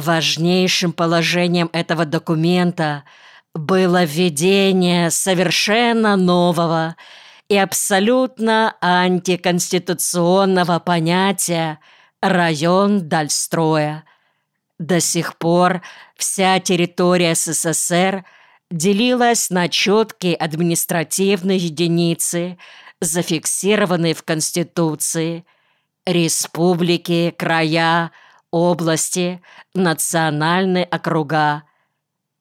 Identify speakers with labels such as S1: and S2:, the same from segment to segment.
S1: Важнейшим положением этого документа было введение совершенно нового и абсолютно антиконституционного понятия «район Дальстроя». До сих пор вся территория СССР делилась на четкие административные единицы, зафиксированные в Конституции, республики, края, области, национальные округа.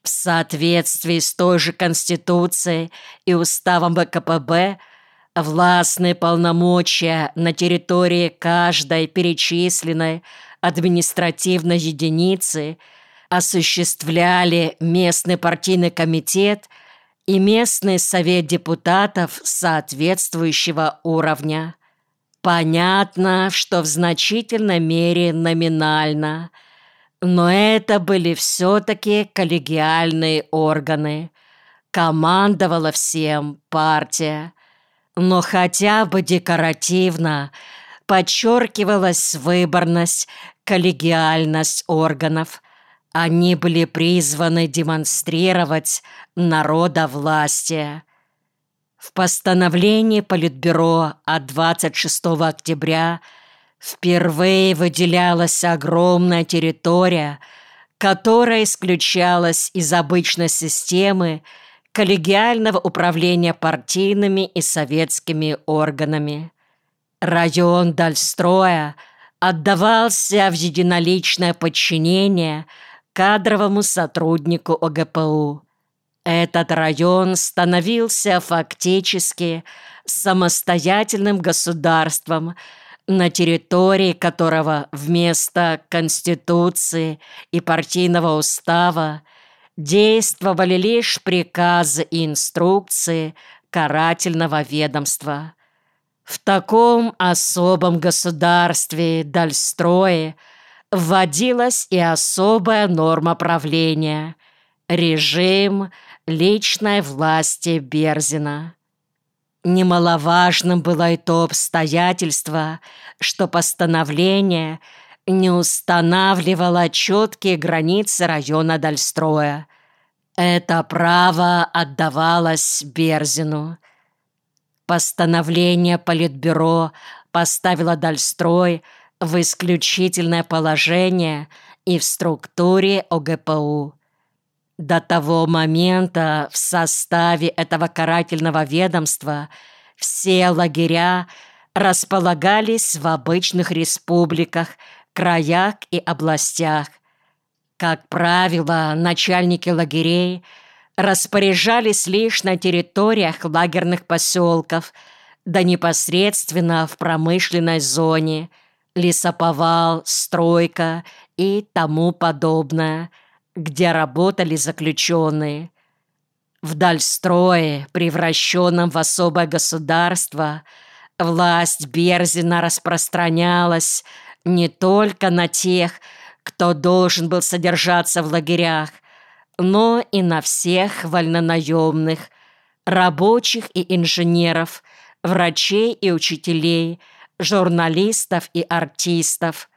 S1: В соответствии с той же Конституцией и Уставом ВКПБ властные полномочия на территории каждой перечисленной административной единицы осуществляли местный партийный комитет и местный совет депутатов соответствующего уровня. Понятно, что в значительной мере номинально, но это были все-таки коллегиальные органы. Командовала всем партия, но хотя бы декоративно подчеркивалась выборность, коллегиальность органов. Они были призваны демонстрировать народовластие. В постановлении Политбюро от 26 октября впервые выделялась огромная территория, которая исключалась из обычной системы коллегиального управления партийными и советскими органами. Район Дальстроя отдавался в единоличное подчинение кадровому сотруднику ОГПУ. Этот район становился фактически самостоятельным государством, на территории которого вместо Конституции и партийного устава действовали лишь приказы и инструкции карательного ведомства. В таком особом государстве Дальстрое вводилась и особая норма правления – режим – личной власти Берзина. Немаловажным было и то обстоятельство, что постановление не устанавливало четкие границы района Дальстроя. Это право отдавалось Берзину. Постановление Политбюро поставило Дальстрой в исключительное положение и в структуре ОГПУ. До того момента в составе этого карательного ведомства все лагеря располагались в обычных республиках, краях и областях. Как правило, начальники лагерей распоряжались лишь на территориях лагерных поселков, да непосредственно в промышленной зоне, лесоповал, стройка и тому подобное – где работали заключенные. В Дальстрое, превращенном в особое государство, власть Берзина распространялась не только на тех, кто должен был содержаться в лагерях, но и на всех вольнонаемных, рабочих и инженеров, врачей и учителей, журналистов и артистов,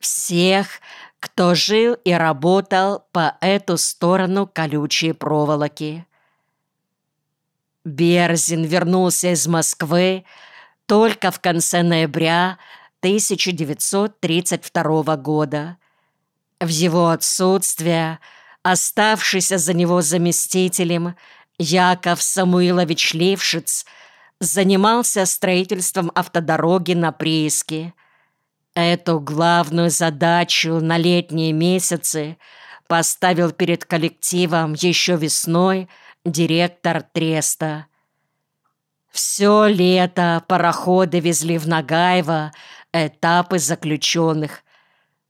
S1: всех, кто жил и работал по эту сторону колючей проволоки. Берзин вернулся из Москвы только в конце ноября 1932 года. В его отсутствие оставшийся за него заместителем Яков Самуилович Лившиц занимался строительством автодороги на прииске – Эту главную задачу на летние месяцы поставил перед коллективом еще весной директор Треста. Все лето пароходы везли в Нагаево этапы заключенных.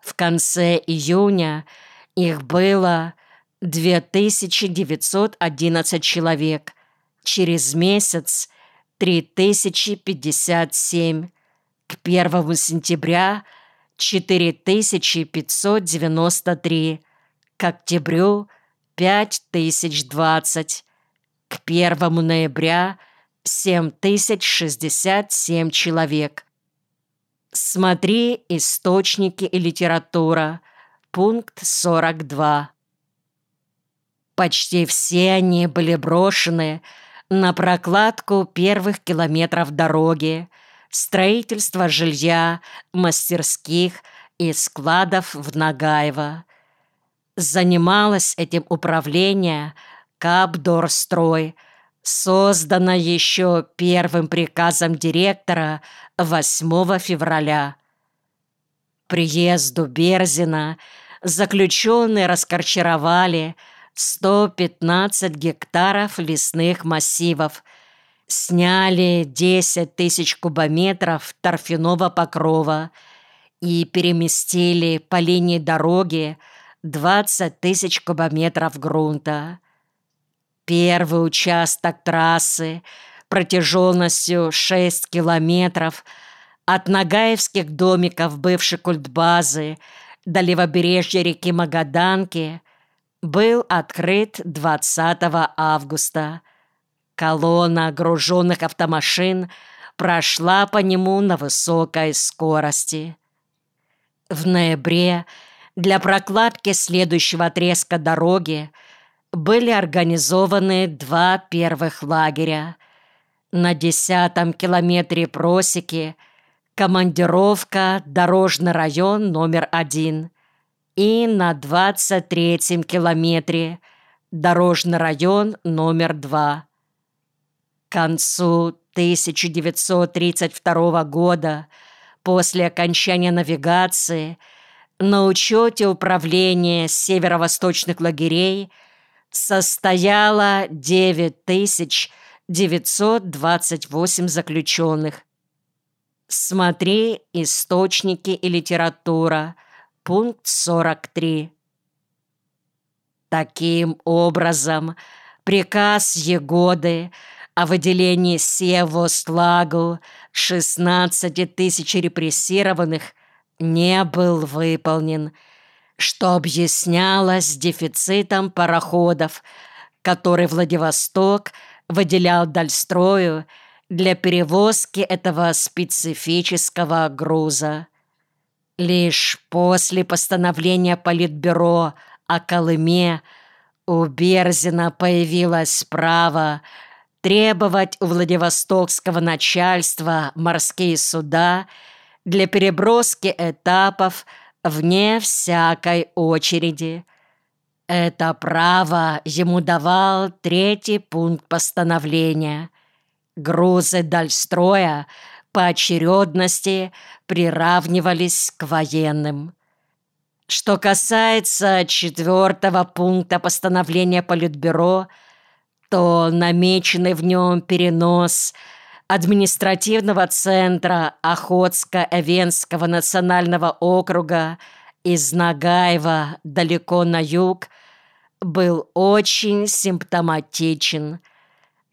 S1: В конце июня их было 2911 человек, через месяц 3057 к 1 сентября 4593, к октябрю 5020, к 1 ноября 7067 человек. Смотри источники и литература. пункт 42. Почти все они были брошены на прокладку первых километров дороги, строительство жилья, мастерских и складов в Нагаево. Занималось этим управление Капдорстрой, создано еще первым приказом директора 8 февраля. Приезду Берзина заключенные раскорчеровали 115 гектаров лесных массивов, сняли 10 тысяч кубометров торфяного покрова и переместили по линии дороги 20 тысяч кубометров грунта. Первый участок трассы протяженностью 6 километров от Нагаевских домиков бывшей культбазы до левобережья реки Магаданки был открыт 20 августа. Колонна груженных автомашин прошла по нему на высокой скорости. В ноябре для прокладки следующего отрезка дороги были организованы два первых лагеря. На десятом километре просеки командировка «Дорожный район номер один» и на двадцать третьем километре «Дорожный район номер два». Концу 1932 года, после окончания навигации, на учете управления северо-восточных лагерей – состояло 9928 заключенных. Смотри «Источники и литература», пункт 43. Таким образом, приказ Егоды о выделении Севостлагу 16 тысяч репрессированных не был выполнен – что объяснялось дефицитом пароходов, который Владивосток выделял Дальстрою для перевозки этого специфического груза. Лишь после постановления Политбюро о Колыме у Берзина появилось право требовать у Владивостокского начальства морские суда для переброски этапов вне всякой очереди. Это право ему давал третий пункт постановления. Грузы Дальстроя по очередности приравнивались к военным. Что касается четвертого пункта постановления Политбюро, то намеченный в нем перенос – административного центра Охотско-Эвенского национального округа из Нагаева далеко на юг был очень симптоматичен.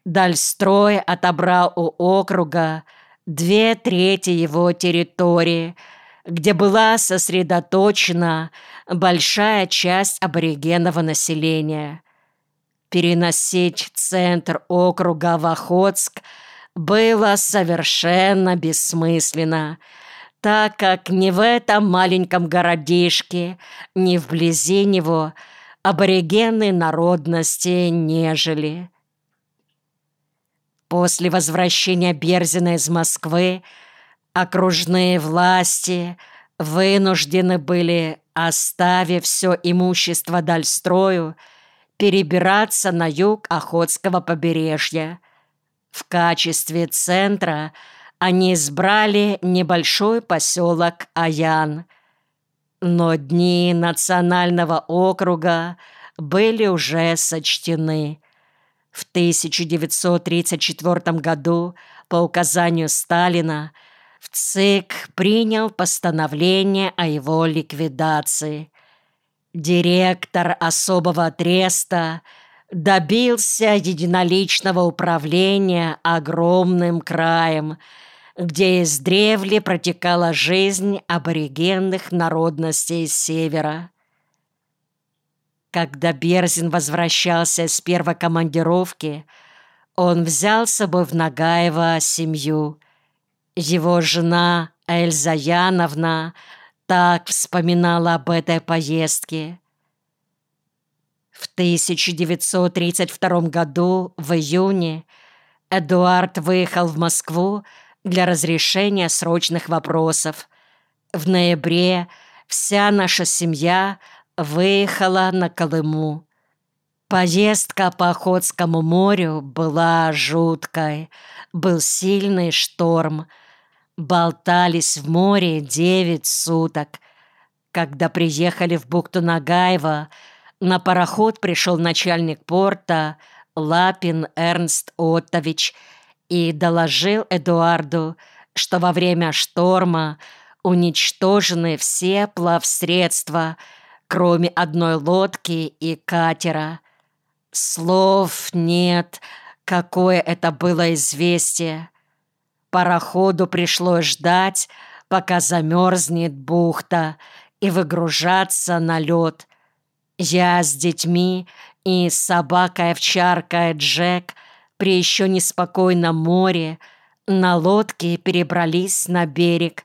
S1: Дальстрой отобрал у округа две трети его территории, где была сосредоточена большая часть аборигенного населения. Переносить центр округа в Охотск – было совершенно бессмысленно, так как ни в этом маленьком городишке, ни вблизи него аборигены народности не жили. После возвращения Берзина из Москвы окружные власти вынуждены были, оставив все имущество Дальстрою, перебираться на юг Охотского побережья – в качестве центра они избрали небольшой поселок Аян. Но дни национального округа были уже сочтены. В 1934 году по указанию Сталина в ЦИК принял постановление о его ликвидации. Директор особого треста – добился единоличного управления огромным краем, где издревле протекала жизнь аборигенных народностей Севера. Когда Берзин возвращался с первой командировки, он взял с собой в Нагаево семью. Его жена Эльза Яновна так вспоминала об этой поездке. В 1932 году, в июне, Эдуард выехал в Москву для разрешения срочных вопросов. В ноябре вся наша семья выехала на Колыму. Поездка по Охотскому морю была жуткой. Был сильный шторм. Болтались в море девять суток. Когда приехали в бухту Нагаева, на пароход пришел начальник порта Лапин Эрнст Оттович и доложил Эдуарду, что во время шторма уничтожены все плавсредства, кроме одной лодки и катера. Слов нет, какое это было известие. Пароходу пришлось ждать, пока замерзнет бухта, и выгружаться на лед. Я с детьми и собакой-овчаркой Джек при еще неспокойном море на лодке перебрались на берег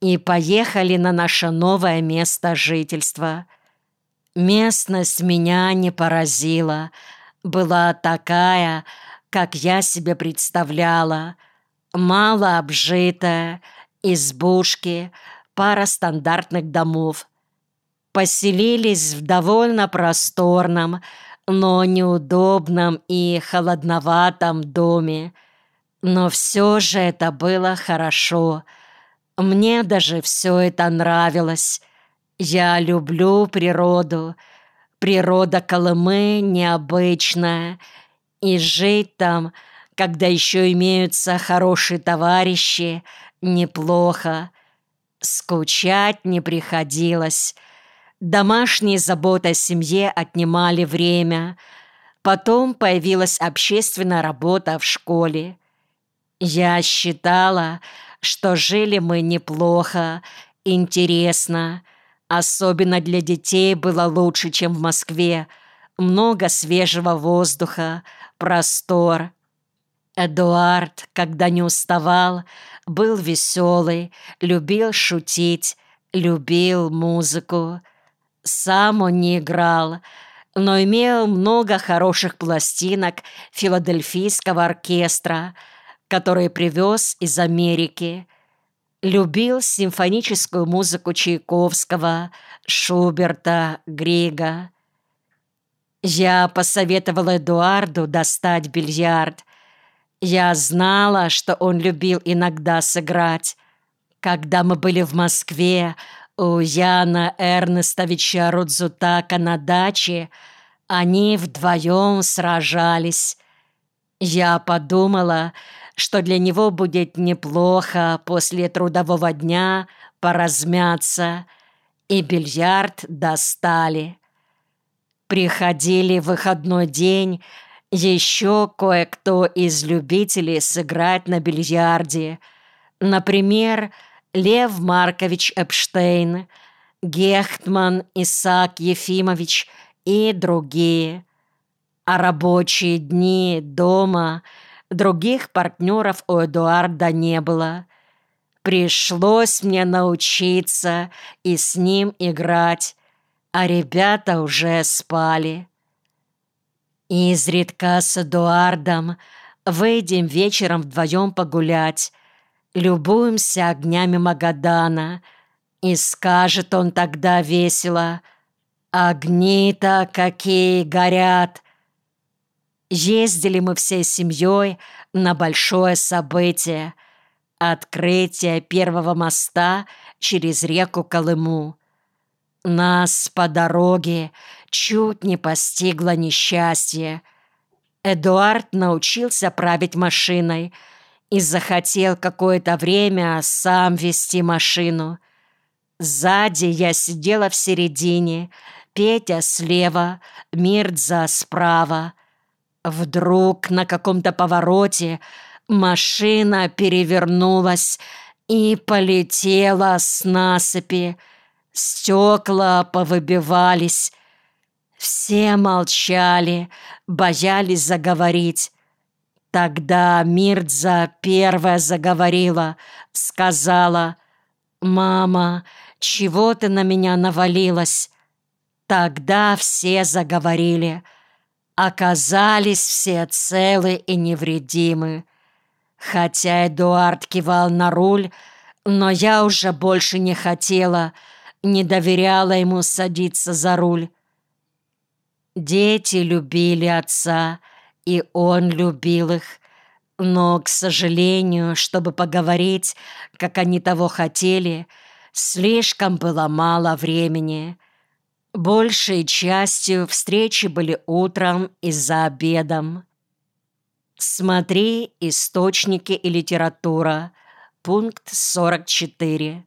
S1: и поехали на наше новое место жительства — Местность меня не поразила. Была такая, как я себе представляла. Мало обжитая, избушки, пара стандартных домов. Поселились в довольно просторном, но неудобном и холодноватом доме. Но все же это было хорошо. Мне даже все это нравилось. Я люблю природу. Природа Колымы необычная. И жить там, когда еще имеются хорошие товарищи, неплохо. Скучать не приходилось. Домашние заботы о семье отнимали время. Потом появилась общественная работа в школе. Я считала, что жили мы неплохо, интересно, Особенно для детей было лучше, чем в Москве. Много свежего воздуха, простор. Эдуард, когда не уставал, был веселый, любил шутить, любил музыку. Сам он не играл, но имел много хороших пластинок филадельфийского оркестра, которые привез из Америки – любил симфоническую музыку Чайковского, Шуберта, Грига. Я посоветовала Эдуарду достать бильярд. Я знала, что он любил иногда сыграть. Когда мы были в Москве у Яна Эрнестовича Рудзутака на даче, они вдвоем сражались. Я подумала, что для него будет неплохо после трудового дня поразмяться, и бильярд достали. Приходили в выходной день еще кое-кто из любителей сыграть на бильярде. Например, Лев Маркович Эпштейн, Гехтман Исаак Ефимович и другие. А рабочие дни дома – Других партнеров у Эдуарда не было. Пришлось мне научиться и с ним играть, а ребята уже спали. Изредка с Эдуардом выйдем вечером вдвоем погулять, любуемся огнями Магадана, и скажет он тогда весело, «Огни-то какие горят!» Ездили мы всей семьей на большое событие — открытие первого моста через реку Колыму. Нас по дороге чуть не постигло несчастье. Эдуард научился править машиной и захотел какое-то время сам вести машину. Сзади я сидела в середине, Петя слева, Мирдза справа — Вдруг на каком-то повороте машина перевернулась и полетела с насыпи. Стекла повыбивались. Все молчали, боялись заговорить. Тогда Мирдза первая заговорила, сказала, «Мама, чего ты на меня навалилась?» Тогда все заговорили. Оказались все целы и невредимы. Хотя Эдуард кивал на руль, но я уже больше не хотела, не доверяла ему садиться за руль. Дети любили отца, и он любил их. Но, к сожалению, чтобы поговорить, как они того хотели, слишком было мало времени. Большей частью встречи были утром и за обедом. Смотри «Источники и литература», пункт 44.